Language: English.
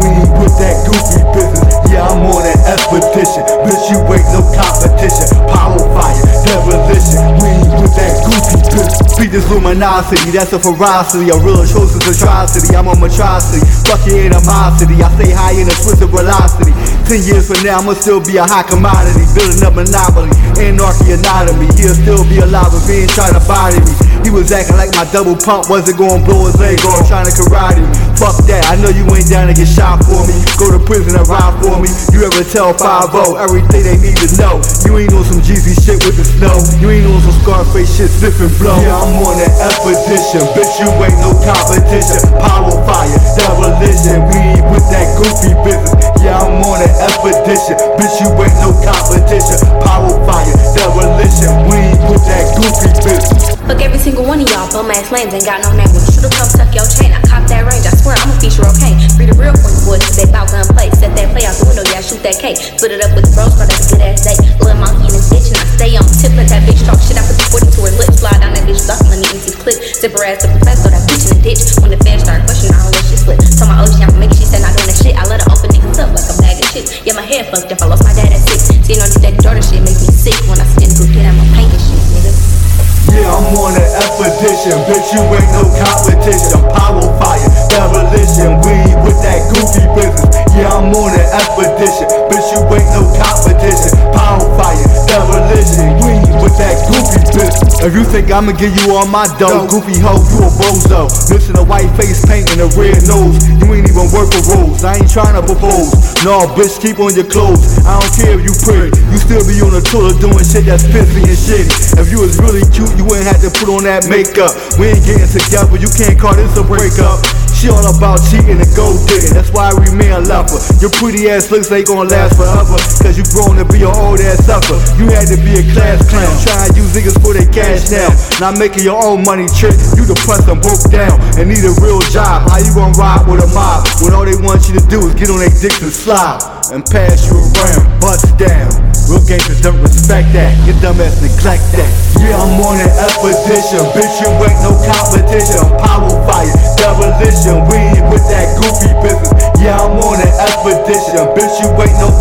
We ain't with that goofy business, yeah, I'm on an expedition. Bitch, you ain't no competition. Power fire, demolition. We ain't with that goofy business. Speed this luminosity, that's a ferocity. A real atrocious atrocity. I'm a matrocity. Fuck your animosity. I stay high in a twist of velocity. Ten years from now, I'ma still be a high commodity. Building up monopoly, anarchy, anatomy. He'll still be alive if he ain't trying to body me. He was acting like my double pump wasn't gonna blow his leg off, trying to karate me. Fuck that, I know you ain't down to get shot for me. Go to prison and ride for me. You ever tell 5 everything they need to know? You ain't on some Jeezy shit with the snow. You ain't on some Scarface shit, sniff and blow. Yeah, I'm on an expedition, bitch, you ain't no competition. Power fire, demolition, we with that goofy business. Yeah, I'm on an expedition, bitch, you ain't no competition. Power fire, demolition, we with that goofy business. Fuck every single one of y'all bum ass lames ain't got no name. Shooter come tuck I'ma okay. Free the real point boys, cause they bout gun play. Set that play out the window, yeah, shoot that K. Split it up with the bros, but that's good ass day. Little monkey in this bitch, and I stay on tip. Let that bitch talk shit. I put the 40 to her lips, slide down that bitch, duck, let me empty clip. Zip her ass to professor, that bitch in the ditch. When the fans start questioning, I don't let shit slip. Told my OG, I'ma make she said not doing that shit. I let her open niggas up like a bag of chips. Yeah, my head fucked up, I lost my dad at six. Seeing all this daddy daughter shit make me sick. When I see the good kid, I'ma paint this shit, nigga. Yeah, I'm on an expedition, bitch, you ain't no competition. Power fire, demolition, we with that goofy business. Yeah, I'm on an expedition, bitch, you ain't no competition. Power fire, demolition, we with that goofy business. If you think I'ma give you all my dough, goofy hoe, you a bozo. Missing a white face paint and a red nose. You ain't even worth a rose. I ain't trying to propose. No, bitch, keep on your clothes. I don't care if you pretty. You still be on the toilet doing shit that's pissy and shitty. If you was really cute, you wouldn't have to put on that makeup. We ain't getting together, you can't call this a breakup. She all about cheating and gold digging, that's why I remain a lover. Your pretty ass looks ain't gonna last forever, cause you grown to be an old ass sucker. You had to be a class clown, trying to use niggas for their cash now. Not making your own money trick, you depressed and broke down and need a real job. How you gonna ride with a mob when all they want you to do is get on their dicks and slide and pass you around, bust down. Real gangsters don't respect that, your dumb ass neglect that. Yeah, I'm on an expedition, bitch, you ain't no competition. Power fire, demolition, we with that goofy business. Yeah, I'm on an expedition, bitch, you ain't no